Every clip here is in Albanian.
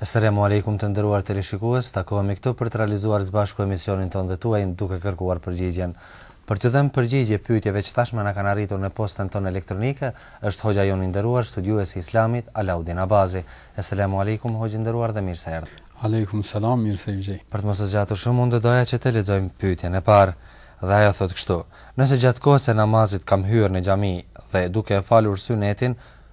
Esselemu alejkum të nderuar teleshikues, takohemi këtu për të realizuar së bashku emisionin tonë dhe tuajin duke kërkuar përgjigjen. Për t'ju dhënë përgjigje pyetjeve që tashmë na kanë arritur në postën tonë elektronike, është hoxha jonë i nderuar, studiues i Islamit, Alaudin Abazi. Esselemu alejkum hoxhë i nderuar dhe mirë se erdhët. Alejkum selam, mirë se ju gjeta. Për të mos e zgjatur shumë, unë do doja që të lexojmë pyetjen e parë dhe ajo thotë kështu, Nëse gjatë kohës së namazit kam hyrë në xhami dhe duke e falur synetin,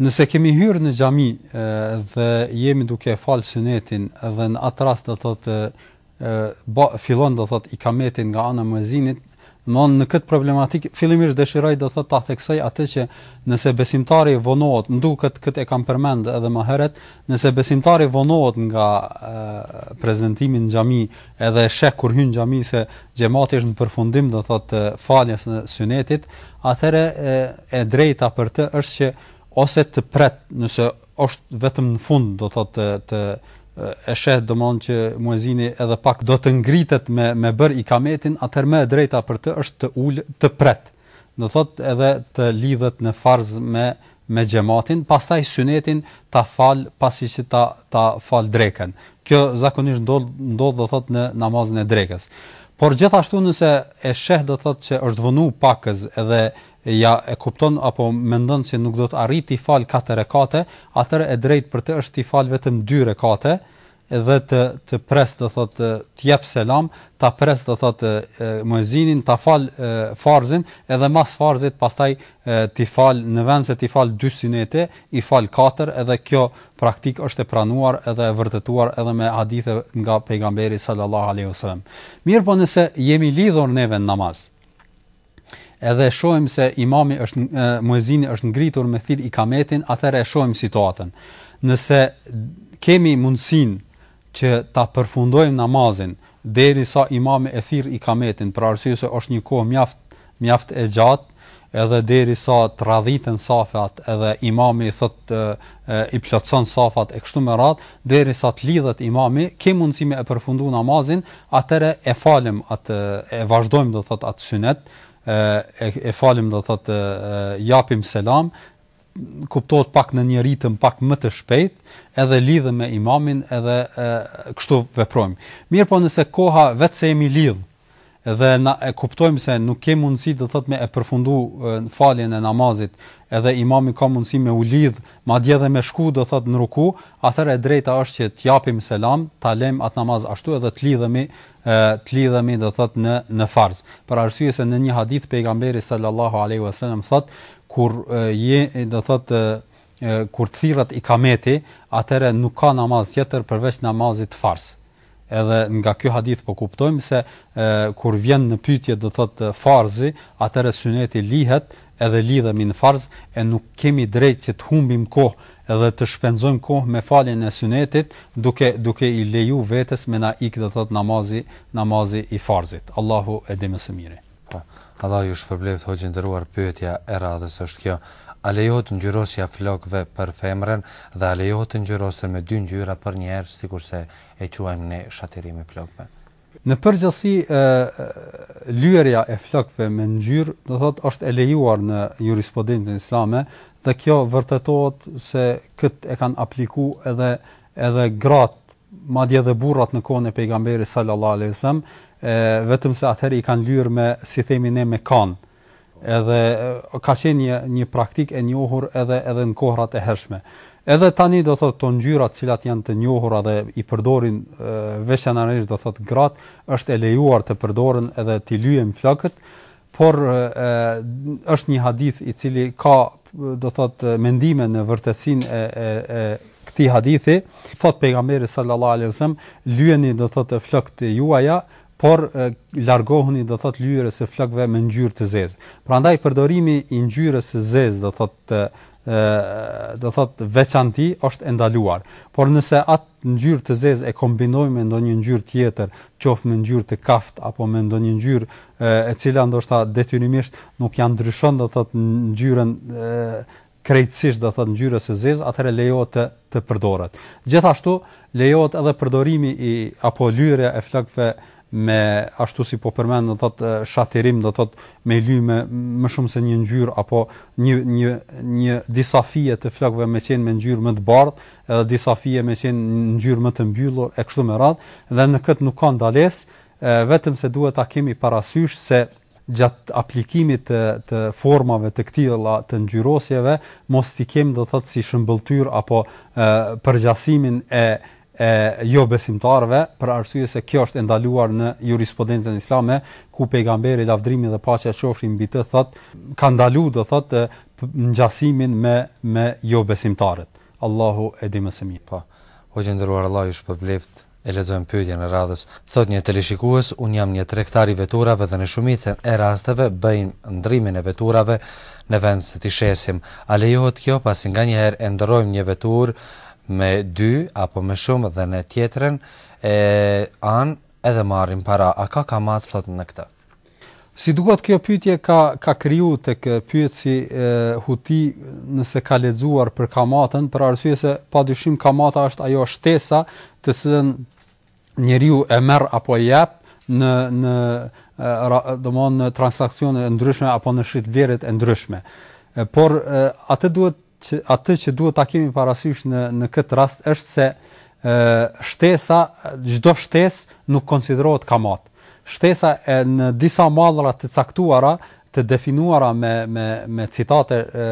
Nëse kemi hyrë në xhami dhe jemi duke e falë synetin dhe në atë rast do të thotë fillon do të thotë ikameti nga ana e muezinit, domthonë në këtë problematikë fillimisht dëshiroj do të thotë ta theksoj atë që nëse besimtari vonohet, më duket këtë e kam përmend edhe më herët, nëse besimtari vonohet nga prezantimi në xhami edhe e sheh kur hyn në xhami se xhemati është në përfundim do thotë të faljes së synetit atëherë e drejta për të është që ose të pret nëse është vetëm në fund do thotë të, të e sheh domethënë që muezini edhe pak do të ngritet me me bër ikametin atëherë më e drejta për të është të ul të pret do të thotë edhe të lidhet në farz me me xhematin, pastaj synetin ta fal pasi që ta ta fal drekën. Kjo zakonisht ndodh ndodh do thotë në namazin e drekës. Por gjithashtu nëse e sheh do thotë që është vonu pakëz edhe ai e kupton apo mendon se nuk do të arrijë t'i fal katër rekate, atëherë e drejtë për të është t'i fal vetëm dy rekate, dhe të të pres do thot të jap selam ta pres do thot muezinin ta fal farzin edhe mas farzit pastaj t'i fal në vend se t'i fal dy synete i fal katër edhe kjo praktik është e pranuar edhe e vërtetuar edhe me hadithe nga pejgamberi sallallahu alaihi wasallam mirë po nëse jemi lidhur neve në namaz edhe shohim se imami është muezini është ngritur me thirr ikametin, atëherë e shohim situatën. Nëse kemi mundësinë që ta përfundojmë namazin derisa imami e thirr ikametin, për arsye se është një kohë mjaft mjaft e gjatë, edhe derisa të radhiten safat edhe imami thot i plotëson safat e kështu me radhë, derisa të lidhet imami, kem mundësi me e përfundu namazin, atëherë e falim atë, e vazhdojmë do thotë atë synet, e, e falim do thotë, japim selam, kuptohet pak në një ritëm pak më të shpejtë, edhe lidhem me imamin edhe e, kështu veprojmë. Mirëpo nëse koha veç se jemi lidhë, dhe na e kuptojmë se nuk kem mundësi do të thotë me e përfundu faljen e namazit edhe imami ka mundësi me u lidh madje edhe me shku do thotë në ruku atëherë e drejta është që të japim selam ta lëjmë atë namaz ashtu edhe të lidhemi të lidhemi do thotë në në farz për arsye se në një hadith pejgamberi sallallahu alaihi wasallam thotë kur je do thotë kur thirret ikameti atëherë nuk ka namaz tjetër përveç namazit të farz Edhe nga ky hadith po kuptojmë se kur vjen në pyetje do të thotë farzi, atëherë suneti lihet edhe lidhemi në farz e nuk kemi drejt që të humbim kohë edhe të shpenzojmë kohë me faljen e sunetit duke duke i leju vetes me na ik do të thotë namazi namazi i farzit. Allahu e di më së miri. Po. Allahu ju shpërbleftë hoxhë i nderuar pyetja e radhës është kjo a lejohet ngjyrosja flokëve për femrën dhe a lejohet të ngjyrosen me dy ngjyra përnjëherë sikurse e quajmë ne shatirim i flokëve. Në përgjithësi lyerja e flokëve me ngjyrë do thotë është e lejuar në jurisprudencën islame dhe kjo vërtetohet se këtë e kanë apliku edhe edhe gratë madje dhe burrat në kohën e Pejgamberit sallallahu alejhi ve sellem, e vetëm se atëherë i kanë lyer me si themi ne me kana. Edhe ka qenë një një praktikë e njohur edhe edhe në kohrat e hershme. Edhe tani do thotë këto ngjyra të cilat janë të njohura dhe i përdorin veçanërisht do thotë gratë, është e lejuar të përdoren edhe t'i lyejnë flokët. por është një hadith i cili ka do thot mendime në vërtetësinë e, e, e këtij hadithi, thot pejgamberi sallallahu alaihi wasallam, lyeni do thot e flokët e juaja, por largohuni do thot lyerjes së flokëve me ngjyrë të zezë. Prandaj përdorimi i ngjyrës së zezë do thot do thot veçanti është e ndaluar. Por nëse atë ngjyrë të zezë e kombinojmë me ndonjë ngjyrë tjetër, qoftë me ngjyrë të kaftë apo me ndonjë ngjyrë e cila ndoshta detyrimisht nuk ia ndryshon do të thotë ngjyrën krejtësisht do të thotë ngjyrës së zezë, atëherë lejohet të të përdoret. Gjithashtu lejohet edhe përdorimi i apo lyerja e flokëve me ashtu si po përmend do thot shatirim do thot me i ly me më shumë se një ngjyrë apo një një një disa fije të flokëve me qenë me ngjyrë më të bardhë edhe disa fije me qenë ngjyrë më të mbyllur e kështu me radh dhe në këtë nuk ka ndalesë vetëm se duhet ta kemi parasysh se gjat aplikimit të të formave të këtilla të ngjyrosjeve mos t'i kem do thot si shëmbëlltyr apo përgjasimin e e jo besimtarëve për arsye se kjo është e ndaluar në jurisprudencën islame ku pejgamberi lavdrimi dhe paqja qofshin mbi të thot ka ndalu do thot ngjasimin me me jo besimtarët Allahu e di më së miri po hoxhë i nderuar Allah ju shpërbleftë e lexojmë pyetjen e radhës thot një teleshikues un jam një tregtar i veturave dhe në shumicën e rasteve bëjmë ndrrimin e veturave në vend se ti shesim a lejohet kjo pasi nganjëherë e ndërrojmë një veturë me dy apo me shumë dhe në tjetrën e an edhe marrin para a ka kamat thot në këtë. Si duket kjo pyetje ka ka kriju tek pyetësi huti nëse ka lexuar për kamatën për arsye se padyshim kamata është ajo shtesa të cilën njeriu e merr apo e jep në në domthon në transaksione të ndryshme apo në shitblerje të ndryshme. Por atë duhet Që atë që duhet ta kemi parasysh në në këtë rast është se ë shtesa çdo shtesë nuk konsiderohet kamat. Shtesa e në disa mallra të caktuara të definuara me me me citate e,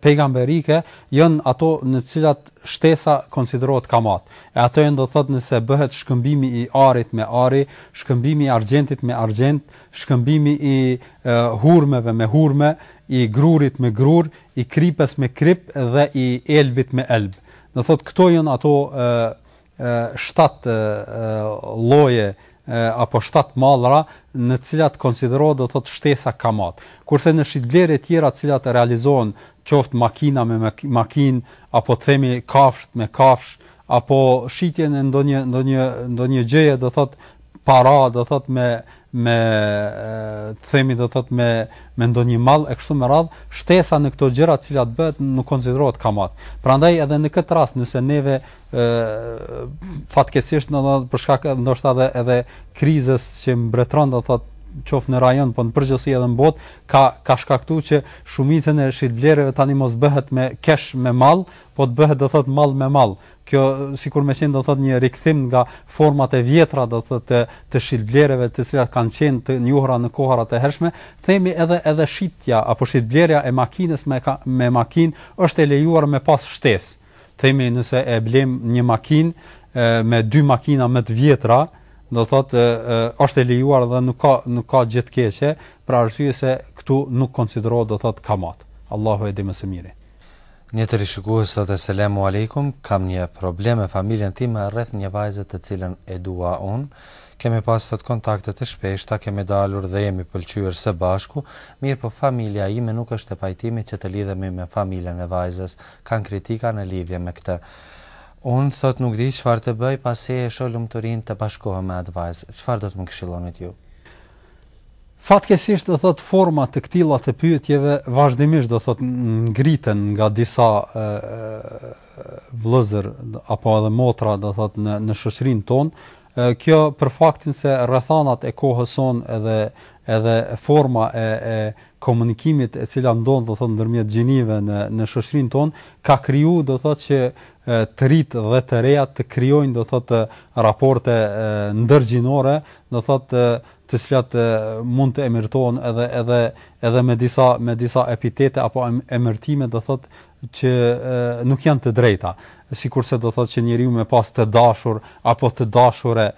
pejgamberike janë ato në të cilat shtesa konsiderohet kamat. E ato janë do të thotë nëse bëhet shkëmbimi i arit me ari, shkëmbimi i argjendit me argjend, shkëmbimi i e, hurmeve me hurme, i grurit me grur, i kripës me krip dhe i elbit me elb. Do thotë këto janë ato ë shtat lloje apo shtat mallra në të cilat konsiderohet do thotë shtesa kamat. Kurse në shitblerje të tjera të cilat realizohen qoftë makina me makinë apo të themi kafshë me kafshë apo shitjen e ndonjë ndonjë ndonjë gjëje do thotë para do thotë me me të themi do të thotë me me ndonjë mall e kështu me radh, shtesa në këto gjëra të cilat bëhet nuk konsiderohet kamat. Prandaj edhe në këtë rast nëse neve ë fatkeqësisht do të thotë për shkak ndoshta edhe edhe krizës që mbretëron do të thotë qoftë në rajon, po në përgjithësi edhe në botë, ka ka shkaktuar që shumicën e shitblerjeve tani mos bëhet me kesh me mall, po të bëhet do thotë mall me mall. Kjo sikur me qenë do thotë një rikthim nga format e vjetra do thotë të, të shitblerjeve të cilat kanë qenë të njohura në kohërat e hershme, themi edhe edhe shitja apo shitblerja e makinës me ka, me makinë është e lejuar me pas shtesë. Themi nëse e blem një makinë me dy makina më të vjetra, do thotë është e lejuar dhe nuk ka nuk ka gjë të keqe, për arsye se këtu nuk konsiderohet do thotë kamat. Allahu e di më së miri. Një teleshikues thotë Eselamu Alejkum, kam një problem me familjen time rreth një vajze të cilën e dua unë. Kemi pas thotë kontakte të shpeshta, kemi dalur dhe jemi pëlqyer së bashku, mirëpo familja ime nuk është e pajtimit që të lidhemi me familjen e vajzës. Kanë kritika në lidhje me këtë. Unë thotë nuk di çfarë të bëj pasi e shoh lumturinë të bashkohem me atë vajzë. Çfarë do të më këshillonit ju? Fatkeqësisht, do thotë, forma të këtilla të pyetjeve vazhdimisht, do thotë, ngriten nga disa vëllezër apo edhe motra, do thotë, në në shoqërinë tonë, kjo për faktin se rrethanat e kohës sonë edhe edhe forma e e komunikimit e cila ndodh do thotë ndërmjet gjinive në në shoqërinë tonë ka kriju do thotë që të rit dhe të reja të krijojnë do thotë raporte ndërgjinore do thotë të cilat mund të emërtohen edhe edhe edhe me disa me disa epitete apo emërtime do thotë që nuk janë të drejta sikurse do thotë që njeriu me pas të dashur apo të dashure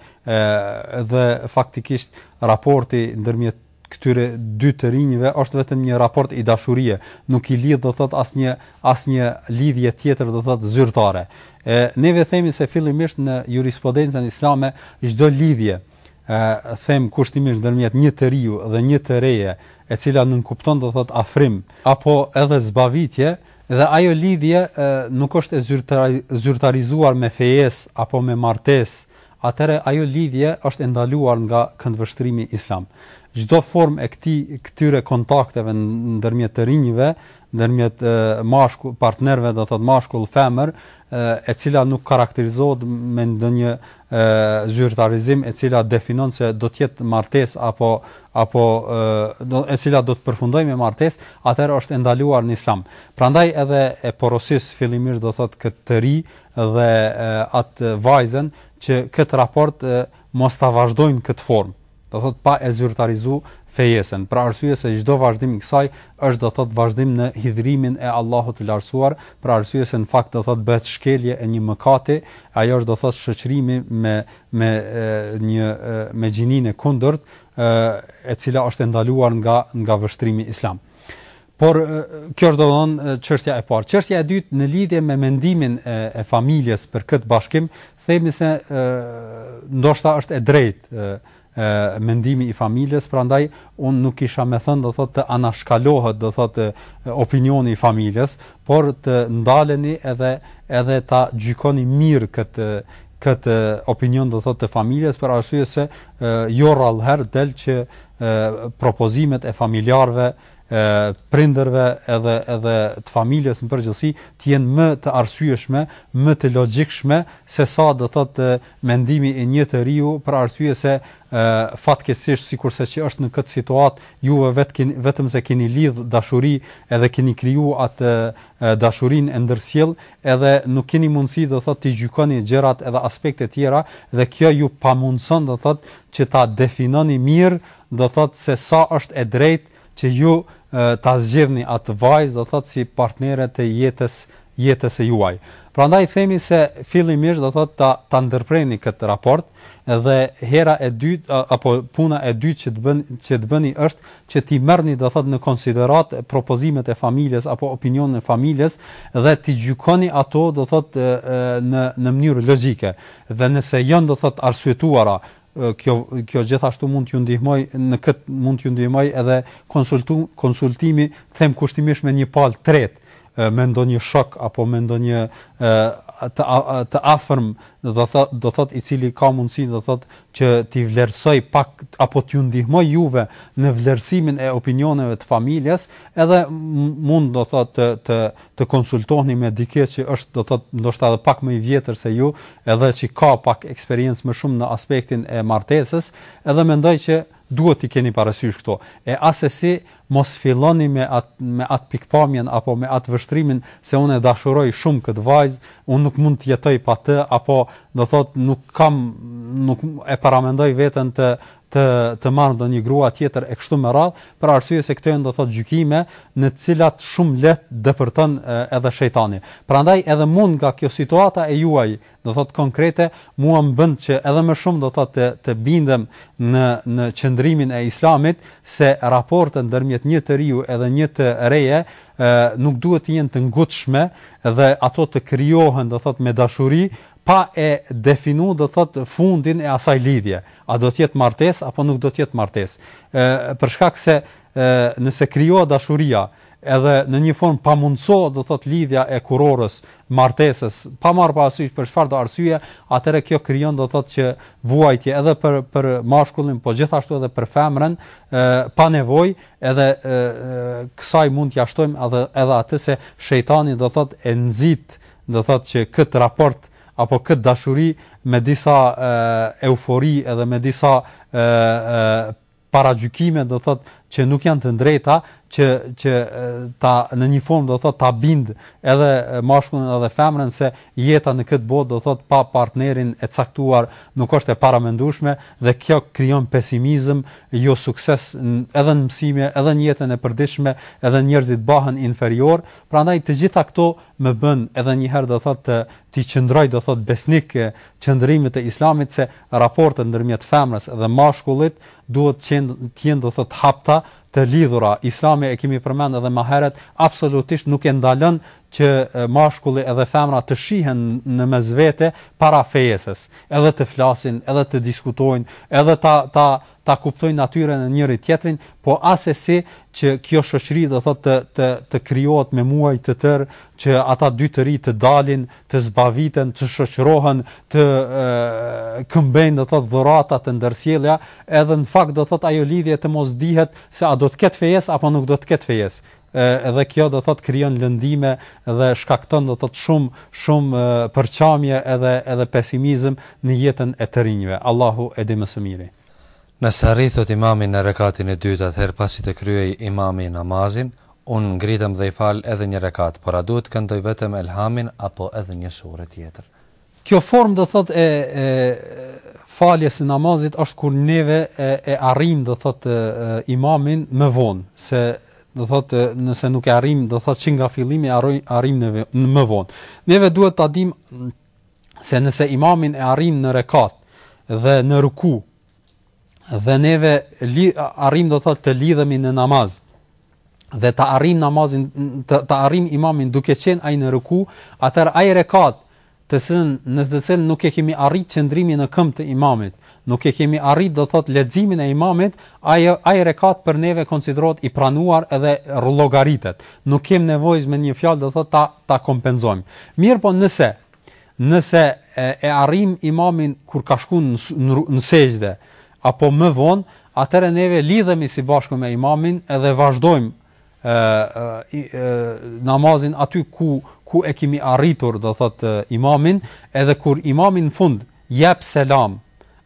dhe faktikisht raporti ndërmjet këtyre dy të rinjve është vetëm një raport i dashurie, nuk i lidh do thot asnjë asnjë lidhje tjetër do thot zyrtare. E neve themi se fillimisht në jurisprudencën islame çdo lidhje, them kushtimisht ndërmjet një të riu dhe një të reje, e cila nënkupton do thotë afrim apo edhe zbavitje dhe ajo lidhje nuk është e zyrtarizuar me fejesë apo me martesë, atëherë ajo lidhje është e ndaluar nga këndvështrimi islam. Çdo formë e këtij këtyre kontakteve ndërmjet të rinjve ndërmjet mashkull partnerëve do thotë mashkull femër e cila nuk karakterizohet me ndonjë zyrtarizim e cila definon se do të jetë martesë apo apo e cila do të përfundojë me martesë, atëherë është e ndaluar në Islam. Prandaj edhe e porosis fillimisht do thotë këtë të ri dhe atë vajzën që këtë raport mos ta vazhdojnë këtë formë. do thotë pa e zyrtarizu fejesen, për arsye se çdo vazhdim i kësaj është do thotë vazhdim në hidhrimin e Allahut të Lartësuar, për arsye se në fakt do thotë bëhet shkelje e një mëkati, ajo është do thotë shoqërimi me me një me gjininë e kundërt, e cila është e ndaluar nga nga vështrimi islam. Por kjo është domthon çështja e parë. Çështja e dytë në lidhje me mendimin e, e familjes për këtë bashkim, themi se ndoshta është e drejtë mendimi i familjes, prandaj un nuk kisha me thënë do thotë të anashkalohet do thotë opinioni i familjes, por të ndaleni edhe edhe ta gjykoni mirë këtë këtë opinion do thotë të familjes për arsye se jo rrallëherë del që propozimet e familjarëve prindërve edhe edhe të familjes në përgjithësi të jenë më të arsyeshme, më të logjikshme se sa do thotë mendimi i një të riu për arsye se ë fatkeqësisht sikurse që është në këtë situatë juve vetë vetëm se keni lidh dashuri edhe keni kriju atë dashurinë e ndërsjell edhe nuk keni mundësi do thotë t'i gjykoni gjërat edhe aspekte tjera dhe kjo ju pamundson do thotë që ta definoni mirë do thotë se sa është e drejtë që ju ta zgjidhni atë vajzë do thotë si partnere të jetës jetës së juaj. Prandaj themi se fillimisht do thotë ta ta ndërpreni këtë raport dhe hera e dytë apo puna e dytë që të bën që të bëni është që t'i merrni do thotë në konsideratë propozimet e familjes apo opinionin e familjes dhe t'i gjykoni ato do thotë në në mënyrë logjike dhe nëse janë do thotë arsyetuara Kjo kjo gjithashtu mund t'ju ndihmojë në këtë mund t'ju ndihmojë edhe konsultu, konsultimi them kushtimisht me një palë tretë me ndonjë shok apo me ndonjë të të afërm do thot do thot i cili ka mundësi do thot që t'i vlerësoj pak apo t'ju ndihmoj juve në vlerësimin e opinioneve të familjes edhe mund do thot të të të konsultohni me dike që është do thotë ndoshta edhe pak më i vjetër se ju edhe që ka pak eksperiencë më shumë në aspektin e martesës edhe mendoj që duhet t'i keni parasysh këto e asesi mos filloni me atë me atë pikpamjen apo me atë vështrimin se unë e dashuroj shumë këtë vajzë unë nuk mund të jetoj pa të apo do thotë nuk kam nuk e paramendoj veten të të të marrë ndonjë grua tjetër e kështu me radhë, për arsye se këto janë do të thotë gjykime në të cilat shumë lehtë depërton edhe shejtani. Prandaj edhe mu nga kjo situata e juaj, do thotë konkrete, mua më bën që edhe më shumë do thotë të të bindem në në qëndrimin e Islamit se raportet ndërmjet një të riu edhe një të reje nuk duhet të jenë të ngutshme dhe ato të krijohen do thotë me dashuri, Pa e definu do thotë fundin e asaj lidhje, a do të jetë martesë apo nuk do të jetë martesë. Ë për shkak se ë nëse krijohet dashuria edhe në një formë pamundësohet do thotë lidhja e kurorës, martesës, pa marrë parasysh për çfarëdo arsye, atëherë kjo krijon do thotë që vuajtje edhe për për mashkullin, po gjithashtu edhe për femrën, ë pa nevojë, edhe ë kësaj mund t'ia shtojmë edhe edhe atë se shejtani do thotë e nxit do thotë që këtë raport apo këtë dashuri me disa eufori edhe me disa paragjykime do thotë që nuk janë të drejta që që ta në një formë do thotë ta bind edhe mashkullin edhe femrën se jeta në këtë botë do thotë pa partnerin e caktuar nuk është e paramendueshme dhe kjo krijon pesimizëm, jo sukses edhe në mësime, edhe në jetën e përditshme, edhe njerëzit bëhen inferior, Prandaj të gjitha këto më bën edhe një herë do thotë të të qëndroj do thotë besnik qëndrimit të Islamit se raportet ndërmjet femrës dhe mashkullit duhet të jenë do thotë hapta të lidhura Islami e kemi përmend edhe më herët absolutisht nuk e ndalon që mashkulli edhe femra të shihen në mes vete para fejesës edhe të flasin edhe të diskutojnë edhe ta ta ta kuptojnë natyrën e njëri-tjetrit, po assesi që kjo shoqëri do thotë të të të krijohet me muaj të tërë që ata dy të ri të dalin, të zbaviten, të shoqërohen, të e, këmbejnë do thotë dhurata të ndërsjellja, edhe në fakt do thotë ajo lidhje të mos dihet se a do të ketë fejesë apo nuk do të ketë fejesë. Edhe kjo do thotë krijon lëndime dhe shkakton do thotë shumë shumë përçamje edhe edhe pesimizëm në jetën e të rinjve. Allahu e di më së miri. Nëse arrij thotë imamin në rekatin e dytë atëherë pasi të kryejë imami namazin, unë ngritem dhe i fal edhe një rekat, por a duhet të këndoj vetëm Elhamin apo edhe një sure tjetër? Kjo formë do thot e e faljes së namazit është kur neve e, e arrijmë do thot e, imamin më vonë se do thot nëse nuk e arrijmë do thot që nga fillimi arrijmë në, në më vonë. Neve duhet ta dimë se nëse imamin e arrijmë në rekat dhe në ruku dhe neve arrim do thot të lidhemi në namaz dhe të arrim namazin të, të arrim imamin duke qenë ai në ruku, atëherë ai rekat të cilin në të cilin nuk e kemi arrit qëndrimin në këmbë të imamit, nuk e kemi arrit do thot leximin e imamit, ai ai rekat për neve konsiderohet i pranuar edhe llogaritet. Nuk kem nevojë me një fjalë do thot ta ta kompensojmë. Mirëpo nëse nëse e arrijmë imamin kur ka shku në sexhde apo më vonë, atëherë neve lidhemi së bashku me imamin dhe vazhdojmë namazin aty ku ku e kemi arritur, do thotë imamin, edhe kur imami në fund jep selam,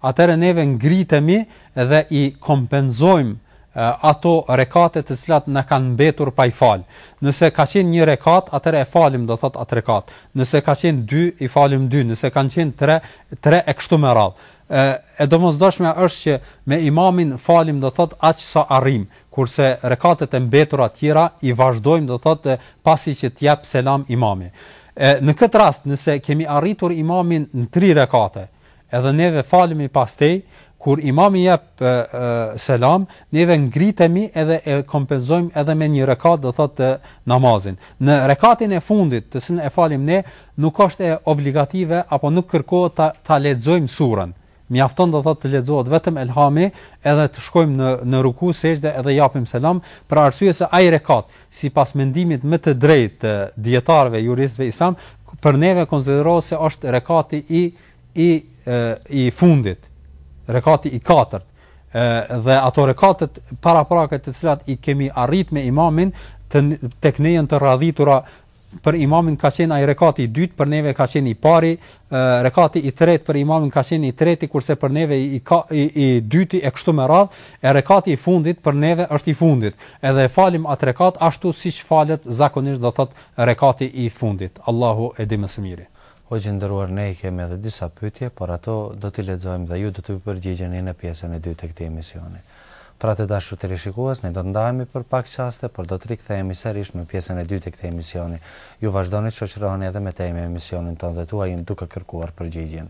atëherë neve ngritemi dhe i kompenzojmë ato rekate të cilat na kanë mbetur pa i falë. Nëse ka qenë një rekat, atëherë e falim, do thotë atë rekat. Nëse ka qenë dy, i falim dy, nëse kanë qenë tre, tre e kështu me radhë. E, e domosdoshmja është që me imamin falim, do thotë aq sa arrim, kurse rekatet e mbetura të tjera i vazhdojmë, do thotë pasi që të jap selam imami. E, në këtë rast, nëse kemi arritur imamin në tri rekate, Edhe neve falemi pas tij, kur imami jep selam, neve ngritemi edhe e kompenzojmë edhe me një rekat, do thotë ë namazin. Në rekatin e fundit, të cilën e falim ne, nuk është e obligative apo nuk kërkohet ta ta lexojmë surën. Mjafton do thotë të lexohet vetëm elhami, edhe të shkojmë në në ruku, sexhde edhe japim selam, për arsye se ai rekat, sipas mendimit më të drejtë të dietarëve juristëve islam, për neve konsiderohet se është rekati i i i fundit, rekati i katërt, dhe ato rekatet paraprake të cilat i kemi arrit me imamin të tek ne janë të radhitura për imamin ka qenë ai rekati i dytë për neve ka qenë i pari rekati i tretë për imamin ka qenë i treti kurse për neve i ka i, i dyti e kështu me radhë e rekati i fundit për neve është i fundit edhe falim atë rekat ashtu siç falet zakonisht do thot rekati i fundit Allahu e di më së miri Hoxhë i nderuar ne i kemi edhe disa pyetje, por ato do t'i lexojmë dhe ju do t'u përgjigjeni në pjesën e dytë të këtij emisioni. Pra të dashur teleshikues, ne do të ndahemi për pak çaste, por do të rikthehemi sërish me pjesën e dytë të këtij emisioni. Ju vazhdoni të shoqëroheni edhe më tej me emisionin tonë dhe tuajin duke kërkuar përgjigjen.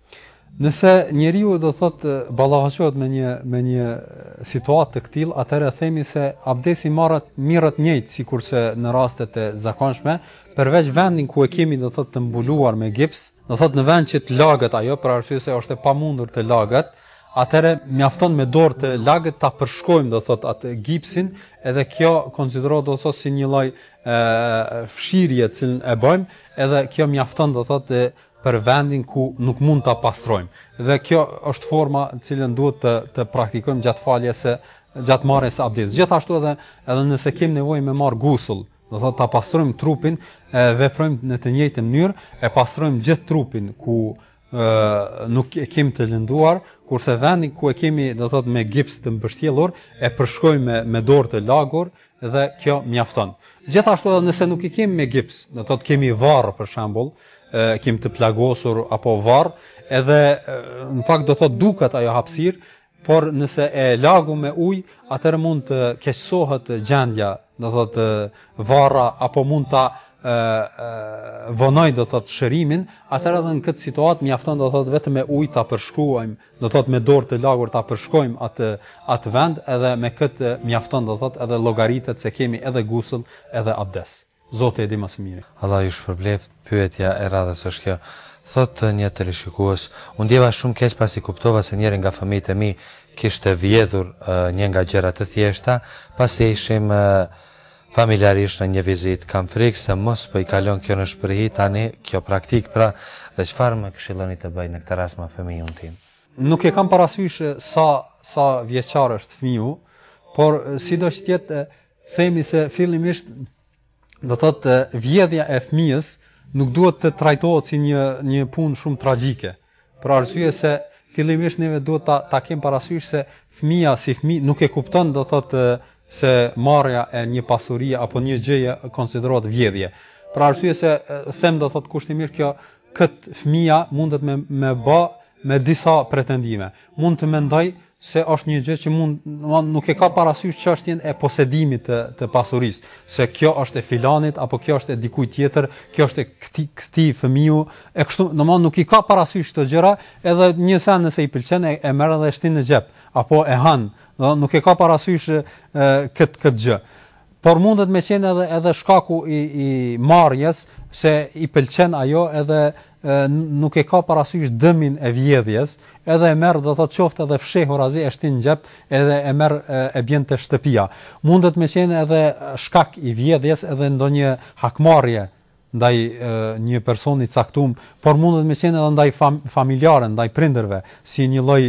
Nëse njeriu do thot ballafaqohet me një me një situatë të këtillë, atëherë themi se abdesti marret mirret njëjtë sikurse në rastet e zakonshme, përveç vendin ku e kemi do thot të mbuluar me gips, do thot në vend që të laget ajo për arsye se është e pamundur të laget, atëherë mjafton me dorë të lagët ta përshkojmë do thot atë gipsin, edhe kjo konsiderohet do thot si një lloj ë fshirje që e bëjmë, edhe kjo mjafton do thot të për vendin ku nuk mund ta pastrojmë. Dhe kjo është forma të cilën duhet të të praktikojmë gjatë faljes së gjatë marrjes së abdestit. Gjithashtu edhe edhe nëse kemi nevojë me marrë gusull, do thotë ta pastrojmë trupin, e veprojmë në të njëjtën mënyrë, e pastrojmë gjithë trupin ku ë nuk e kemi të lënduar, kurse vendin ku e kemi, do thotë me gips të mbështjellur, e përshkojmë me me dorë të lagur, dhe kjo mjafton. Gjithashtu edhe nëse nuk i kemi me gips, do të thotë kemi varrë për shembull, e kemi të plagosur apo varrë, edhe në fakt do të thotë duket ajo hapësirë, por nëse e lagim me ujë, atëherë mund të keqësohet gjendja, do të thotë varra apo mund ta vonojë do thot shërimin, atëherë edhe në këtë situatë mjafton do thot vetëm me ujë ta përshkojmë do thot me dorë të lagur ta përshkojmë atë atë vend edhe me këtë mjafton do thot edhe llogaritet se kemi edhe gusull edhe abdes Zoti e di më së miri. Allahu ju shpërbleftë, pyetja e radhës është kjo, thotë një teleshikues, u ndjeva shumë keq pasi kuptova se njëri nga fëmijët e mi kishte vjedhur disa gjëra të thjeshta, pasi ishim Familjarisht në një vizitë kam frikë se mos po i kalon kjo në shprehi tani kjo praktikë pra dhe çfarë më këshilloni të bëj në këtë rast me fëmijun tim. Nuk e kam parasysh sa sa vjeçar është fëmiu, por sido që të jetë themi se fillimisht do thotë vjedhja e fëmijës nuk duhet të trajtohet si një një punë shumë tragjike. Për arsye se fillimisht neve duhet ta ta kemi parasysh se fëmija si fëmijë nuk e kupton do thotë se marrja e një pasurie apo një gjëje konsiderohet vjedhje. Për arsye se them do thotë kushtimisht kjo kët fëmija mundet me me ba me disa pretendime. Mund të mendojë se është një gjë që mund, domethënë nuk e ka parasysh çështjen e posedimit të të pasurisë, se kjo është e filanit apo kjo është e dikujt tjetër, kjo është e këtij këtij fëmiu, e kështu, domethënë nuk i ka parasysh këto gjëra, edhe një send nëse i pëlqen e, e merr dhe e shtin në xhep, apo e han, domethënë nuk e ka parasysh këtë këtë gjë. Por mundet me qenë edhe edhe shkaku i i marrjes se i pëlqen ajo edhe nuk e ka parasysh dëmin e vjedhjes, edhe e merr do të thotë qoftë edhe fshehurazi e shtin në xhep edhe e merr e bjen te shtëpia. Mundet me qenë edhe shkak i vjedhjes edhe ndonjë hakmarrje ndaj një personi të caktum, por mundet me qenë edhe ndaj familjarëve, ndaj prindërve, si një lloj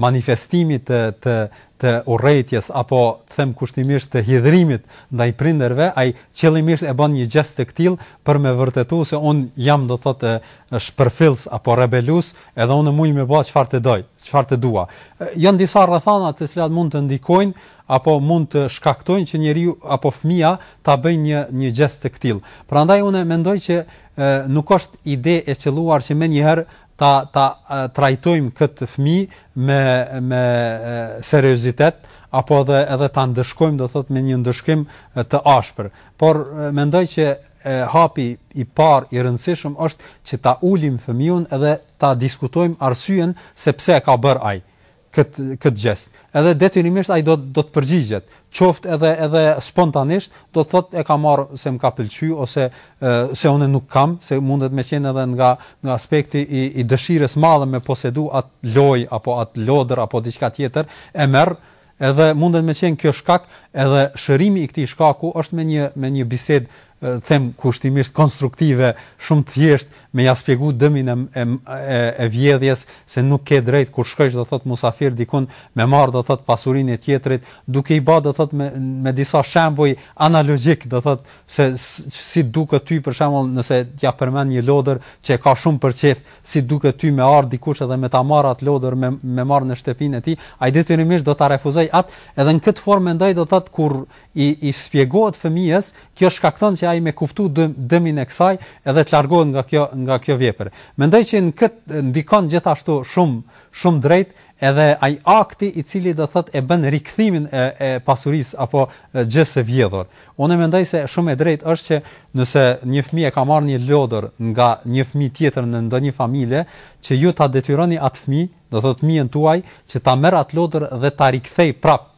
manifestimi të të të urrejtjes apo të them kushtimisht të hidhrimit ndaj prindërve, ai qëllimisht e bën një gjest të këtillë për me vërtetu se un jam do thotë shpërfillës apo rebelus, edhe unë muj me ba çfarë të doj, çfarë të dua. Janë disa rrethana të cilat mund të ndikojnë apo mund të shkaktojnë që njeriu apo fëmija ta bëjë një një gjest të këtillë. Prandaj unë mendoj që nuk është ide e qëlluar që menjëherë ta ta trajtojmë këtë fëmijë me me seriozitet apo edhe edhe ta ndëshkojmë do thotë me një ndëshkim të ashpër. Por mendoj që hapi i parë i rëndësishëm është që ta ulim fëmijun edhe ta diskutojmë arsyen se pse e ka bërë ai. këtë këtë gjest. Edhe detyrimisht ai do do të përgjigjet, qoftë edhe edhe spontanisht, do të thotë e ka marrë se më ka pëlqy ose e, se unë nuk kam, se mundet me qenë edhe nga nga aspekti i i dëshirës së madhe me posedu atë lojë apo atë lodër apo diçka tjetër, e merr edhe mundet me qenë kjo shkak, edhe shërimi i këtij shkaku është me një me një bisedë them kushtimisht konstruktive, shumë të thjesht me ja spjegu dëmin e e e vjedhjes se nuk ke drejt kur shkojsh do thot musafir dikun me marr do thot pasurinë e tjetrit, duke i ba do thot me me disa shembuj analogjik do thot se si të duket ty për shembull nëse t'ja përmend një lodër që e ka shumë për qejf, si të duket ty me ardh dikush edhe me ta marr atë lodër me me marr në shtëpinë e tij, ai detyrimisht do ta refuzoj atë, edhe në këtë formë mendoj do thot kur i i spjegohet fëmijës, kjo shkakton që ai me kuptu dëmin e kësaj edhe të largohet nga kjo nga kjo vepër. Mendoj që në këtë ndikon gjithashtu shumë shumë drejt edhe ai akti i cili do thot e bën rikthimin e, e pasurisë apo gjësë së vjedhur. Unë mendoj se shumë e drejtë është që nëse një fëmijë e ka marrë një lodër nga një fëmijë tjetër në ndonjë familje, që ju ta detyroni atë fëmijë, do thot fëmijën tuaj, që ta merr atë lodër dhe ta rikthej prap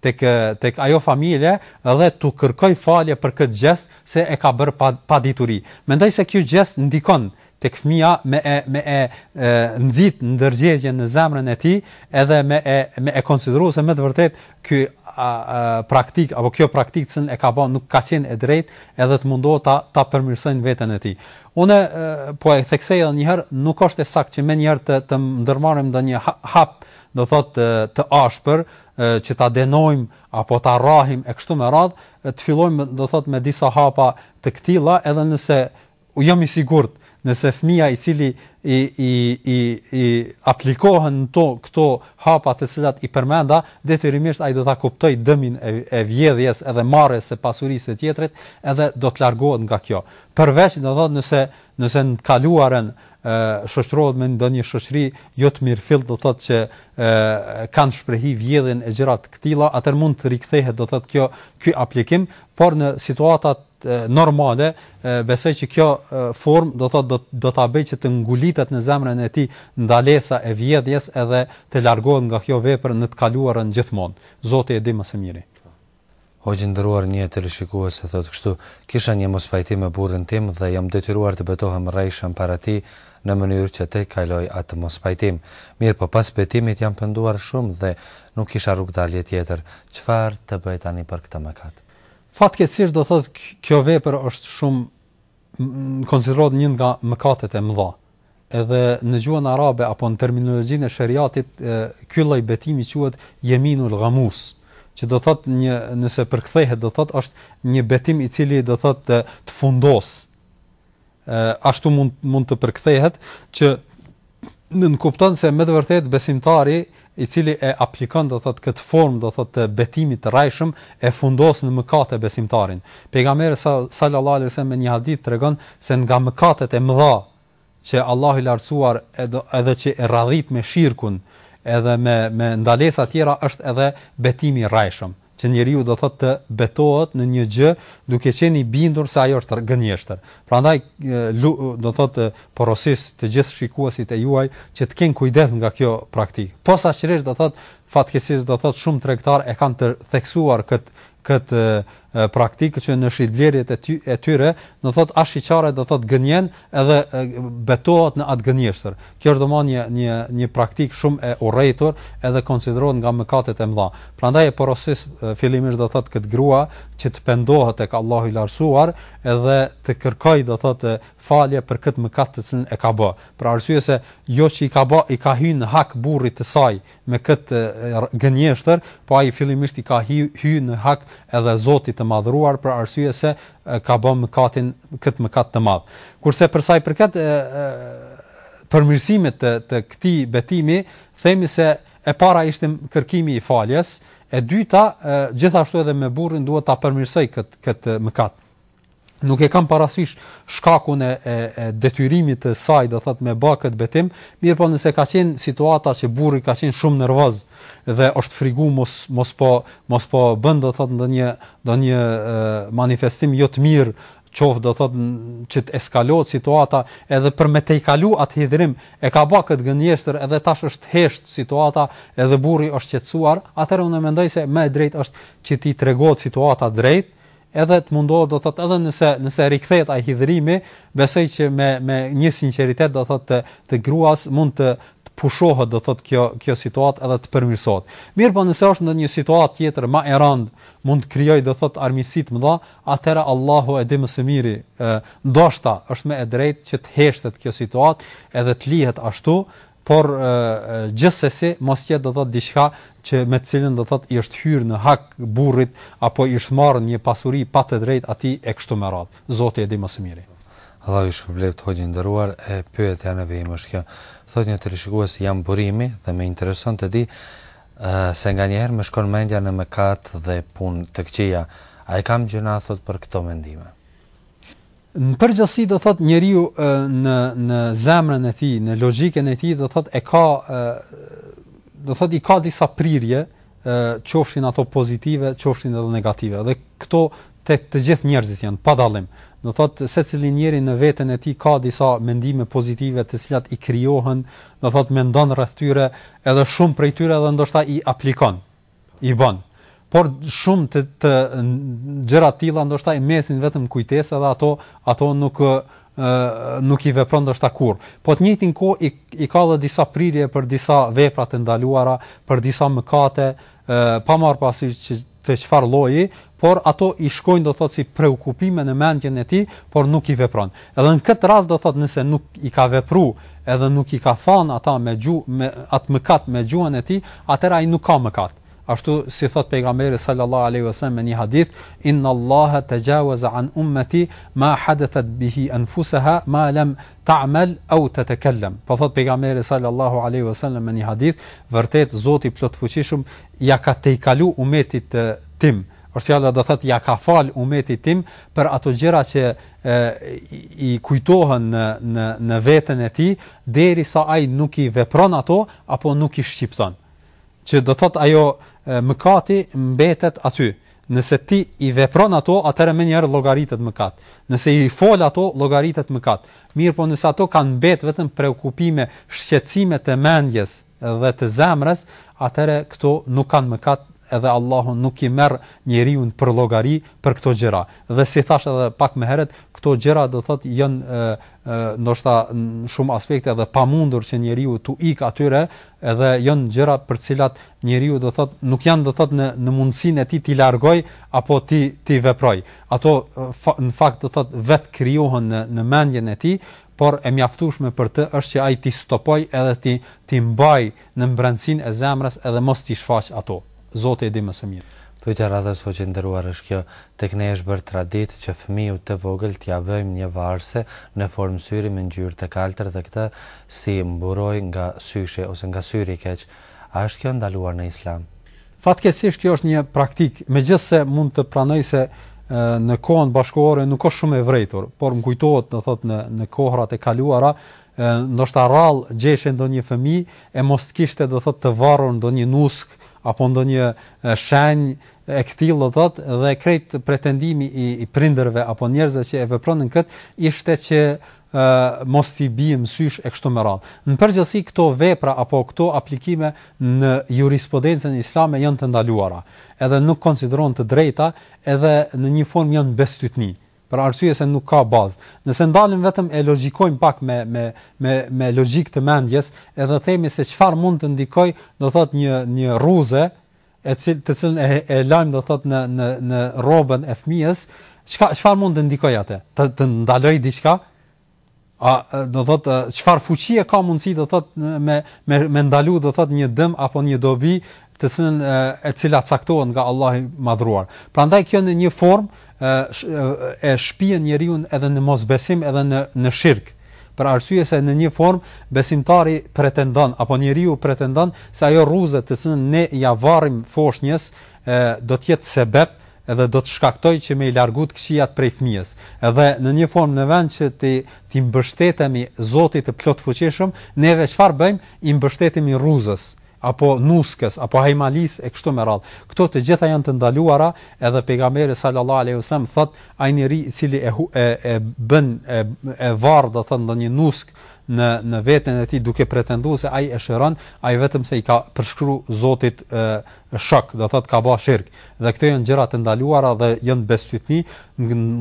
tek tek ajo familje dhe t'u kërkoj falje për këtë gjest se e ka bërë pa pa dituri mendoj se ky gjest ndikon tek fëmija me e me e nxit ndërgjegjen në zemrën e tij edhe me e me e konsideru se me të vërtet ky a, a, praktik apo kjo praktikë që e ka bën nuk ka qenë e drejtë edhe të mundohet ta ta përmirësojë veten e tij unë po e theksoj edhe një herë nuk është e saktë që menjëherë të të ndërmarrim ndonjë hap do thotë të ashpër që ta dënojmë apo ta rrahim e kështu me radhë, të fillojmë do thotë me disa hapa të këtilla edhe nëse unë jam i sigurt nëse fëmija i cili i, i, i, i aplikohen në to këto hapa të cilat i përmenda, detyrimisht ai do ta kuptoj dëmin e, e vjedhjes edhe marrjes së pasurisë së tjetrit edhe do të largohet nga kjo. Përveç, do thotë nëse Nëse në të kaluarën shoqërohet me ndonjë shoqëri jo të mirëfilltë, do thotë që kanë shprehi vjedhjen e gjëra të këtilla, atëherë mund të rikthehet, do thotë kjo, ky aplikim, por në situatat normale, besoj që kjo formë do thotë do do ta bëj që të ngulitet në zemrën e tij ndalesa e vjedhjes edhe të largohet nga kjo vepër në të kaluarën gjithmonë. Zoti e di më së miri. Hoxhë i nderuar një teleshikuese thotë kështu, kisha një mospajtim me burrin tim dhe jam detyruar të betohem rrejshëm para tij në mënyrë që ta kaloj atë mospajtim. Mirëpo pas betimit jam penduar shumë dhe nuk kisha rrugëdalje tjetër. Çfarë të bëj tani për këtë mëkat? Fatkeqësisht do thotë kjo vepër është shumë konsiderohet një nga mëkatet e mëdha. Edhe në gjuhën arabe apo në terminologjinë e sheriatit ky lloj betimi quhet jeminul ghamus, që do thotë një nëse përkthehet do thotë është një betim i cili do thotë të, të fundos. Ë ashtu mund mund të përkthehet që nënkupton se me të vërtetë besimtari i cili e aplikon do thotë këtë formë do thotë të betimit të rrajshëm e fundos në mëkate besimtarin. Pejgamberi sa, sallallahu alejhi ve sellem në një hadith tregon se nga mëkatet e mëdha që Allahu i Lartësuar edhe që e rradhit me shirkun edhe me me ndalesa tjera është edhe betimi i rrajshëm. që njeriu do thotë të betohet në një gjë duke qenë i bindur se ajo është gënjeshtër. Prandaj do thotë porosis të gjithë shikuesit e juaj që të kenë kujdes nga kjo praktikë. Posaçërisht do thotë fatkeqësisht do thotë shumë tregtar e kanë të theksuar kët kët praktikë që në shitblerjet e ty e tyre do thotë ashiqare do thotë gënjen Edhe betohet në atë gënjeshtër. Kjo është do me thënë një një një praktikë shumë e urrejtur, edhe konsiderohet nga mëkatet e mëdha. Prandaj e porosis fillimisht do thotë këtë grua që të pendohet tek Allahu i Lartësuar edhe të kërkojë do thotë falje për këtë mëkat të cilën e ka bë. Për arsye se jo që i ka bë, i ka hyrë në hak burrit të saj, me këtë gënjeshtër, po ai fillimisht i ka hy, hy në hak edhe Zotit të Madhëruar për arsye se ka bën mëkatin këtë mëkat të madh. Kurse për sa i përket përmirësimit të të këtij betimi, themi se e para ishte kërkimi i faljes, e dyta gjithashtu edhe me burrin duhet ta përmirësojë këtë këtë mëkat. nuk e kam parasysh shkakun e, e, e detyrimit të saj, do thot me ba këtë betim, mirëpo nëse ka qenë situata që burri ka qenë shumë nervoz dhe është frigu mos mos po mos po bën do thot ndonjë ndonjë manifestim jo të mirë qoftë do thot që të eskalohet situata edhe për me tejkalu atë hidhrim e ka ba këtë gënjeshtër edhe tash është hesht situata edhe burri është qetsuar atëherë unë mendoj se më e drejt është që t'i tregohet situata drejt edhe të mundohet do thotë edhe nëse nëse rikthehet ai hidhërimi, besoj që me me një sinqeritet do thotë të, të gruas mund të të pushohet do thotë kjo kjo situatë edhe të përmirësohet. Mirëpo nëse është ndonjë situatë tjetër më e rëndë, mund të krijojë do thotë armiqësi të mëdha, atëherë Allahu e di më së miri, ndoshta është më e drejtë që të heshtet kjo situatë edhe të lihet ashtu, Por gjithsesi mos jetë do thotë diçka që me të cilën do thotë i është hyrë në hak burrit apo i është marrë një pasuri pa të drejtë atij e kështu me radhë. Zoti e di më së miri. Allahu ju shpërbleftë hoxhë i nderuar, e pyetja në vijim është kjo, thotë një teleshikues jam Burimi dhe më intereson të di se nganjëherë më shkon mendja në mëkat dhe punë të këqija, a e kam gjynah thotë për këto mendime. Në përgjithësi do thotë njeriu në në zemrën e tij, në logjikën e tij do thotë e ka do thotë i ka disa prirje, qofshin ato pozitive, qofshin edhe negative. Dhe këto tek të gjithë njerëzit janë pa dallim. Do thotë secili njeri në veten e tij ka disa mendime pozitive të cilat i krijohen, do thotë mendon rreth tyre, edhe shumë prej tyre edhe ndoshta i aplikon. i bën. Por shumë të, të gjëra të tilla ndoshta i mesin vetëm në kujtesë dhe ato ato nuk ë nuk i vepron ndoshta kurrë. Po të njëjtin kohë i, i ka edhe disa prirje për disa vepra të ndaluara, për disa mëkate, ë pa marr parasysh që të çfarë lloji, por ato i shkojnë do thotë si preokupime në mendjen e tij, por nuk i vepron. Edhe në këtë rast do të thotë nëse nuk i ka vepru edhe nuk i ka thanë ata me gjuhë me atë mëkat me gjuhën e tij, atëherë ai nuk ka mëkat. Ashtu si thotë pejgamberi sallallahu alejhi ve sellem në një hadith, Innallaha tajawaza an ummati ma hadathat bihi anfusaha ma lam ta'mal au tatakallam. Po thotë pejgamberi sallallahu alejhi ve sellem në një hadith, vërtet Zoti plotfuqishëm ja ka tejkalu umetit tim, është fjala do thotë ja ka fal umetit tim për ato gjëra që e, i kujtohen në në në veten e tij derisa ai nuk i vepron ato apo nuk i shqipton. Që do thotë ajo mëkati mbetet aty. Nëse ti i vepron ato, atëherë menjëherë llogaritet mëkat. Nëse i fol ato, llogaritet mëkat. Mirëpo nëse ato kanë mbetë vetëm preokupime, shqetësime të mendjes, dhe të zemrës atëherë këto nuk kanë mëkat edhe Allahu nuk i merr njeriun për llogari për këto gjëra dhe si thashë edhe pak më herët këto gjëra do thotë janë ndoshta në shumë aspekte edhe pamundur që njeriu t'u ikë atyre edhe janë gjëra për të cilat njeriu do thotë nuk janë do thotë në në mundësinë e tij t'i largojë apo t'i t'i veprojë ato në fakt do thotë vetë krijohen në në mendjen e tij por e mjaftueshme për të është që ai t'i stopojë edhe t'i t'i mbajë në mbrendësinë e zemrës edhe mos t'i shfaqë ato. Zoti e di më së miri. Pyetja e radhës hoxhë i nderuar është kjo, tek ne është bërë traditë që fëmijut të vogël t'ia vëmë një varëse në formë syri me ngjyrë të kaltër dhe këtë si mburojë nga syshi ose nga syri i keq. A është kjo ndaluar në Islam? Fatkeqësisht kjo është një praktikë, megjithëse mund të pranoj se në kohën bashkëkohore nuk është shumë e vërejtur, por më kujtohet, do thotë në në kohrat e kaluara, ndoshta rrallë gjeje ndonjë fëmijë e mos të kishte do thotë të varur ndonjë nusk apo ndonjë shenjë të këtillë do thotë dhe krejt pretendimi i prindërve apo njerëzve që e vepronin kët ishte që mos t'i bie mësysh e kështu me radhë. Në përgjithësi këto vepra apo këto aplikime në jurisprudencën islame janë të ndaluara, edhe nuk konsiderohen të drejta edhe në një formë janë bestytni, për arsye se nuk ka bazë. Nëse ndalemi vetëm e logjikojmë pak me me me me logjikë të mendjes edhe themi se çfarë mund të ndikojë, do thotë një një rruze e cil, të cilën e, e lejmë do thot në në në rrobën e fëmijës, çka çfarë mund të ndikojë atë? Të të ndalojë diçka? A do thot çfarë fuqie ka mundësi do thot me me me ndalu do thot një dëm apo një dobi të cilën e cila caktohet nga Allahu i madhruar. Prandaj kjo në një formë e shpien njeriun edhe në mosbesim edhe në në shirk për arsye se në një formë besimtari pretendon apo njeriu pretendon se ajo rruze të cilën ne ia varim foshnjës e, do të jetë sebep edhe do të shkaktojë që me i largu të këqijat prej fëmijës. Edhe në një formë në vend që t'i t'i mbështetemi Zotit të plotfuqishëm, neve çfarë bëjmë? I mbështetemi rruzës. apo nuskës, apo hajmalisë e kështu me radhë. Këto të gjitha janë të ndaluara, edhe Pejgamberi sallallahu alejhi ve sellem thotë, ai njeri i cili e e e bën e e var do të thotë ndonjë nuskë në në veten e tij duke pretenduar se ai e shëron, ai vetëm se i ka përshkruar Zotit ë shok, do thotë ka bë shirk. Dhe këto janë gjëra të ndaluara dhe janë bestytni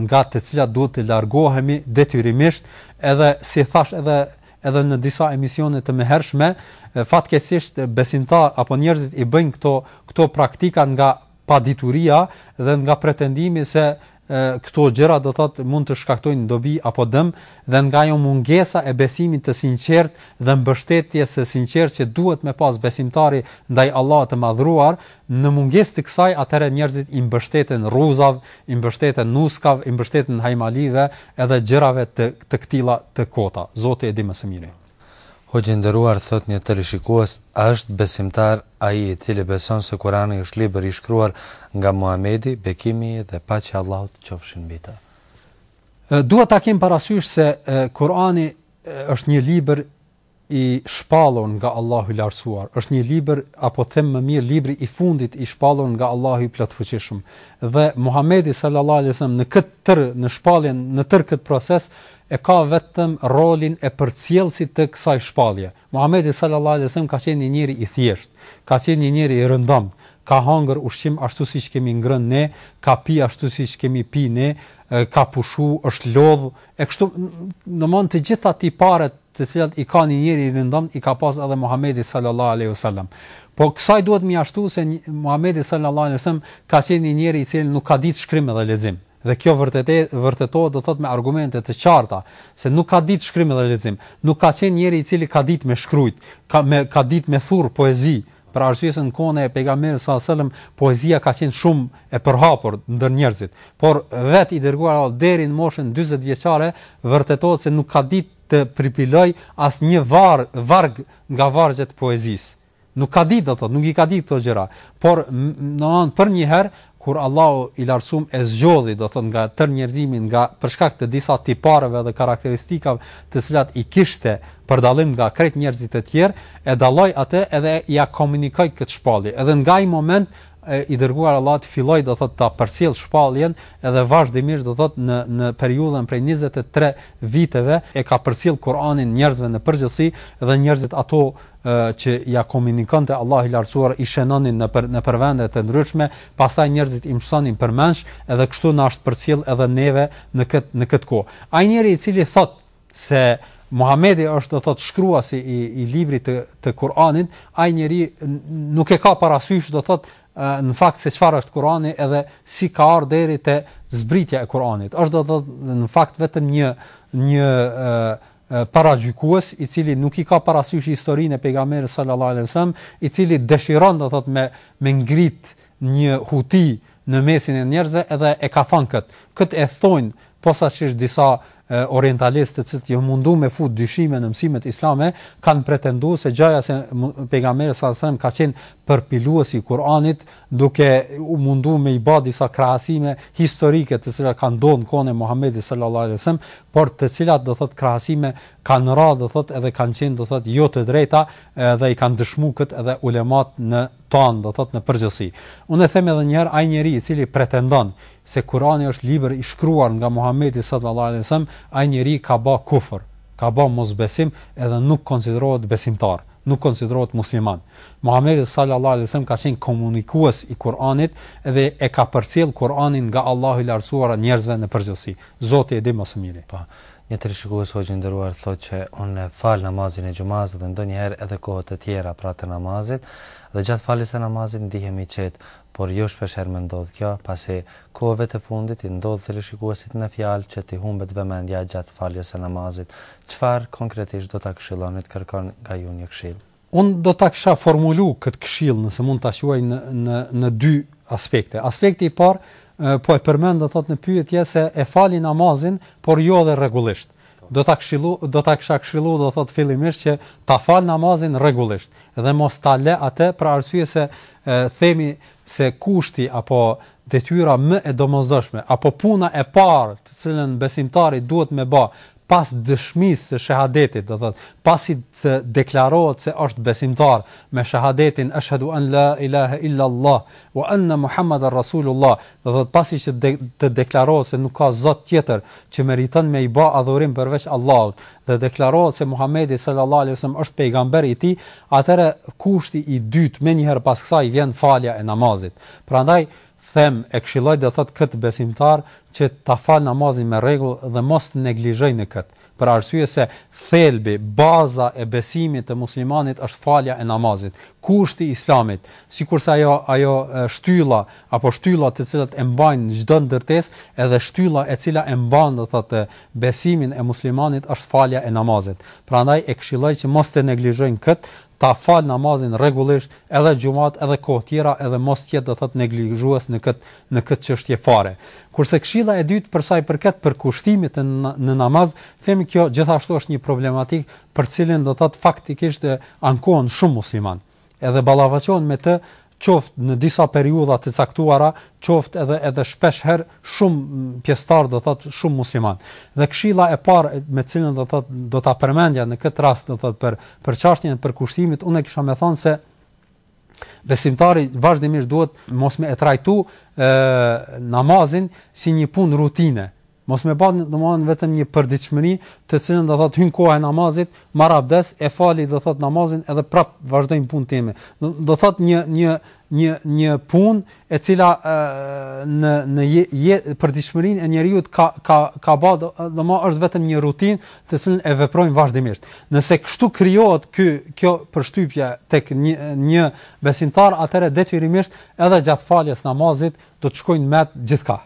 nga të cilat duhet të largohemi detyrimisht, edhe si thashë edhe edhe në disa emisione të mëhershme, fatkeqësisht besimtarët apo njerëzit i bëjnë këto këto praktika nga padituria dhe nga pretendimi se këto gjëra do thotë mund të shkaktojnë dobi apo dëm dhe nga ajo mungesa e besimit të sinqertë dhe mbështetjes së sinqertë që duhet me pas besimtari ndaj Allahut të Madhruar, Në mungesë të kësaj atëherë njerëzit i mbështeten rruzave, i mbështeten nuskave, i mbështeten hajmalive edhe gjërave të të këtilla të kota. Zoti e di më së miri. Hoxhë i nderuar thotë një teleshikues a është besimtar ai i cili beson se Kurani është libër i shkruar nga Muhamedi, bekimi dhe paqja e Allahut qofshin mbi të. Duhet ta kemi parasysh se Kurani është një libër i shpallur nga Allahu i Lartësuar, është një libër, apo them më mirë, libri i fundit i shpallur nga Allahu i Plotfuqishëm. Dhe Muhamedi sallallahu alejhi ve sellem në këtë tërë, në shpalljen, në tërë këtë proces, e ka vetëm rolin e përcjellësit të kësaj shpalljeje. Muhamedi sallallahu alejhi ve sellem ka qenë një njeri i thjeshtë, ka qenë një njeri i rëndomtë, ka hangër ushqim ashtu siç kemi ngrënë ne, ka pi ashtu siç kemi pi ne, ka pushu, është lodhë, e kështu, domthon të gjitha tiparet të cilat i ka një njeri i rëndomtë i ka pas edhe Muhamedi sallallahu alejhi ve sellem. Po kësaj duhet me ia shtu se Muhamedi sallallahu alejhi ve sellem ka qenë një njeri i cili nuk ka ditë shkrim dhe lexim dhe kjo vërtete vërtetohet do të thotë me argumente të qarta se nuk ka ditë shkrim dhe lexim, nuk ka qenë njeri i cili ka ditë me shkrujt, ka, me, ka ditë me thurr poezi, Për arsye se në kohën e Pejgamberit sallallahu alejhi ve selam poezia ka qenë shumë e përhapur ndër njerëzit, por vetë i Dërguari i Allahut deri në moshën dyzet vjeçare vërtetohet se nuk ka ditë të pripilojë asnjë varg, varg nga vargjet e poezisë. Nuk ka ditë, do të thotë, nuk i ka ditë këto gjëra, por, domethënë, përnjëherë Kur Allahu i Lartësum e zgjodhi, do të thotë nga tërë njerëzimi nga për shkak të disa tipareve dhe karakteristikave të cilat i kishte për dallim nga krejt njerëzit e tjerë, e dalloi atë edhe ia komunikoi këtë shpallje. Edhe nga ai moment i Dërguari i Allahut filloi do të thotë ta përcjellë shpalljen edhe vazhdimisht do të thotë në në periudhën prej njëzet e tre viteve e ka përcjellë Kuranin njerëzve në përgjithësi dhe njerëzit ato që ja komunikonte Allahu i Lartësuar i shënonin nëpër, nëpër vende të ndryshme, pastaj njerëzit i mësonin përmendsh, edhe kështu na është përcjell edhe neve në kët në kët kohë. Ai njeri i cili thot se Muhamedi është do thot shkruasi i, i librit të, të Kur'anit, ai njeri nuk e ka parasysh do thot në fakt se çfarë është Kurani edhe si ka ardhur deri te zbritja e Kuranit. Është do thot në fakt vetëm një një paragjykues i cili nuk i ka parasysh historinë e pejgamberit sallallahu alejhi wasallam i cili dëshiron do thot me me ngrit një huti në mesin e njerëzve edhe e ka thënë kët kët e thonë posaçërisht disa orientalistë të cilët janë mundu me fut dyshime në mësimet islame kanë pretendu se gjaja se pejgamberi sallallahu alejhi wasallam ka qenë përpilues i Kur'anit duke u mundu me i ba disa krahasime historike të cilat kanë ndodhë në kohën e Muhammedit sallallahu alejhi ve sellem, por të cilat do thotë krahasime kanë ra do thotë edhe kanë qenë do thotë jo të drejta dhe i kanë dëshmu këtë edhe ulematë tanë do thotë në përgjithësi. Unë e them edhe një herë ai njeri i cili pretendon se Kurani është libër i shkruar nga Muhammedi sallallahu alejhi ve sellem ai njeri ka ba kufër, ka ba mosbesim edhe nuk konsiderohet besimtar. nuk konsiderohet musliman. Muhamedi sallallahu alejhi ve sellem ka qenë komunikues i Kur'anit dhe e ka përcjellë Kur'anin nga Allahu i Lartësuar njerëzve në përgjithësi. Zoti e di më së miri. Po. Një teleshikues hoxhë i nderuar thotë që unë e fal namazin e xhumasë dhe ndonjëherë edhe kohët e tjera pra të namazit dhe gjatë faljes së namazit ndihem i qetë por jo shpeshherë më ndodh kjo pasi Kohëve të fundit i ndodh teleshikuesit në fjalë që t'i humbet vëmendja gjatë faljes së namazit. Çfarë konkretisht do ta këshillonit kërkon nga ju një këshillë. Unë do ta kisha formulu këtë këshillë nëse mund ta quaj në në në dy aspekte. Aspekti i parë po e përmende thotë në pyetje se e fali namazin por jo edhe rregullisht. Do ta këshillu, do ta kisha këshillu do thotë fillimisht që ta fal namazin rregullisht dhe mos ta lë atë për arsye se themi se kushti apo detyra më e domosdoshme apo puna e parë të cilën besimtari duhet me ba pas dëshmisë së shehadetit, do thotë, pasi të deklarohet se është besimtar me shehadetin eshhedu an la ilahe illa Allah wa anna Muhammeden Rasulullah, Do thotë pasi që të deklarohet se nuk ka Zot tjetër që meriton me i ba adhurim përveç Allahut dhe deklarohet se Muhamedi sallallahu alaihi wasallam është pejgamber i tij, atëherë kushti i dytë menjëherë pas kësaj vjen falja e namazit. Prandaj them e këshilloj do thotë këtë besimtar që ta falë namazin me rregull dhe mos të neglizhojë në këtë. Për arsye se thelbi, baza e besimit të muslimanit është falja e namazit, kushti i Islamit, sikurse ajo ajo shtylla apo shtylla të cilat e mbajnë çdo ndërtesë, edhe shtylla e cila e mban do thotë besimin e muslimanit është falja e namazit. Prandaj e këshilloj që mos të neglizhojë në këtë, ta falë namazin rregullisht, edhe xhumat edhe kohë tjera edhe mos të jetë do thotë neglizhues në këtë në këtë çështje fare. Kurse këshilla e dytë për sa i përket përkushtimit në në namaz, themi kjo gjithashtu është një problematikë për cilën do thotë faktikisht ankohen shumë muslimanë edhe ballafaqohen me të qoftë në disa periudha të caktuara, qoftë edhe edhe shpesh herë shumë pjesëtar do thot shumë musliman. Dhe këshilla e parë me të cilën do thot do ta përmendja në këtë rast do thot për për çështjen e përkushtimit, unë kisha me thanë se besimtari vazhdimisht duhet mos me e trajtu namazin si një punë rutine, Mos me ba domethënë vetëm një përditshmëri, të cilën do thotë hyn koha e namazit, marr abdes, e fali do thotë namazin edhe prap vazhdoj në punë time. Do thotë një një një një punë e cila në në përditshmërinë e njeriu ka ka ka bë domo është vetëm një rutinë të cilën e veprojmë vazhdimisht. Nëse kështu krijohet ky kjo përshtypje tek një një besimtar, atëherë detyrimisht edhe gjatë faljes namazit do të shkojnë mendt gjithkah.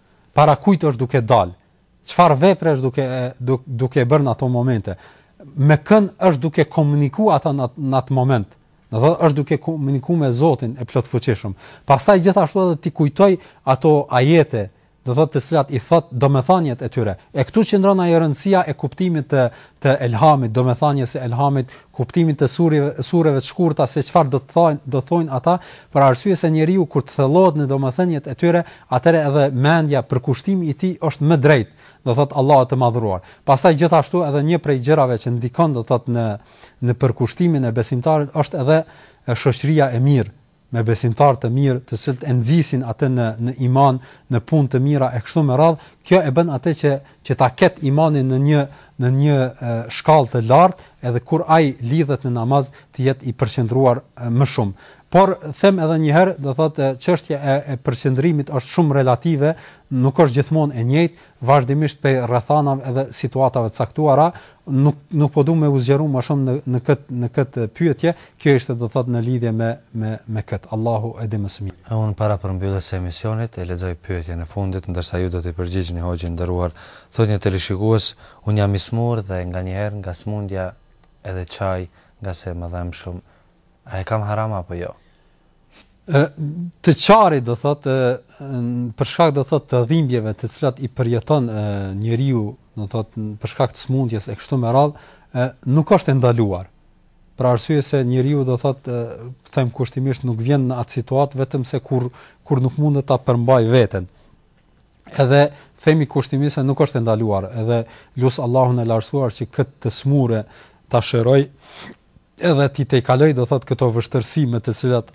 para kujt është duke dalë, çfarë vepre është duke duke bërë në ato momente, me kënë është duke komuniku ata në atë moment. Do të thotë është duke komuniku me Zotin e plotfuqishëm. Pastaj gjithashtu edhe t'i kujtojë ato ajete, do të thotë të cilat i thotë domethëniet e tyre. E këtu qëndron ajo rëndësia e kuptimit të të elhamit, domethënies së elhamit, kuptimit të sureve, sureve të shkurta se çfarë do të thonë, do thonë ata, për arsye se njeriu kur të thellohet në domethëniet e tyre, atëherë edhe mendja, përkushtimi i tij është më drejt, do thotë Allahut të madhëruar. Pastaj gjithashtu edhe një prej gjërave që ndikon do thotë në në përkushtimin e besimtarit është edhe shoqëria e mirë, me besimtarë të mirë të cilët e nxisin atë në në iman, në punë të mira e kështu me radhë, kjo e bën atë që që ta ketë imanin në një në një shkallë të lartë, edhe kur ai lidhet në namaz të jetë i përqendruar më shumë. Por them edhe një herë, do thotë çështja e, e përqendrimit është shumë relative, nuk është gjithmonë e njëjtë, vazhdimisht prej rrethanave edhe situatave të caktuara, Nuk nuk po du me u zgjeru më shumë në në këtë në këtë pyetje, kjo ishte do të thotë në lidhje me me me këtë. Allahu e di më së miri. E unë para përmbylljes së emisionit e lexoj pyetjen e fundit ndërsa ju do t'i përgjigjni hoxhë i nderuar. Thotë një teleshikues, unë jam i smur dhe nganjëherë nga smundja edhe qaj ngase më dhemb shumë. A e kam haram apo jo? e të qarit do thotë për shkak do thotë të dhimbjeve të cilat i përjeton njeriu do thotë për shkak të smundjes e kështu me radh nuk është e ndaluar për arsye se njeriu do thotë them kushtimisht nuk vjen në atë situatë vetëm se kur kur nuk mundet ta përmbajë veten edhe themi kushtimisht se nuk është e ndaluar edhe lus Allahun e lartësuar që këtë të smure ta shërojë edhe t'i tejkalojë do thotë këto vështërsi me të cilat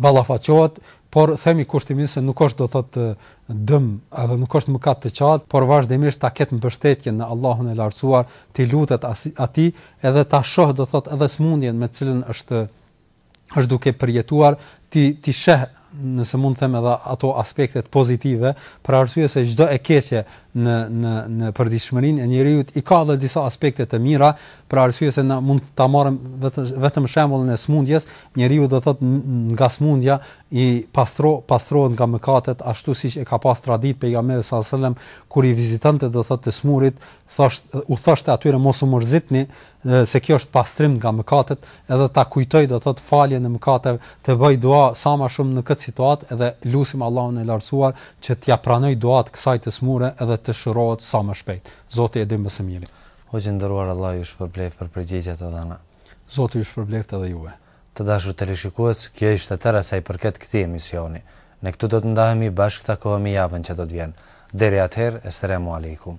ballafaqohet, por themi kushtimisht se nuk është do thotë dëm, edhe nuk është mëkat të qajturit, por vazhdimisht ta ketë mbështetjen në Allahun e Lartësuar, t'i lutet atij edhe ta shohë do thotë edhe sëmundjen me të cilën është është duke përjetuar t'i t'i sheh nëse mund të them edhe ato aspektet pozitive, për arsye se çdo e keqe në në në përditshmërinë e njeriut i ka edhe disa aspekte të mira, për arsye se na mund ta marrim vetëm vetëm shembullin e smundjes, njeriu do thotë nga smundja i pastro pastrohet nga mëkatet ashtu siç e ka pas traditë pejgamberi alejhi selam kur i vizitonte do thotë të smurit, thosht u thoshte atyre mos u mërzitni, se kjo është pastrim nga mëkatet edhe ta kujtojë do thotë faljen e mëkateve të bëjë dua sa ma shumë në kët situatë edhe lusim Allahun e lartësuar që t'ia pranojë duat kësaj të smure edhe të shërohet sa më shpejt zoti e din më së miri. Hoxhë i nderuar Allahu ju shpërbleftë për përgjigjet e dhëna. Zoti ju shpërbleftë edhe juve. Të dashur teleshikues, kjo ishte e tëra sa i përket këtij emisioni. Ne këtu do të ndahemi, bashkë takohemi javën që do të vjen. Deri atëherë, Esselamu Alejkum.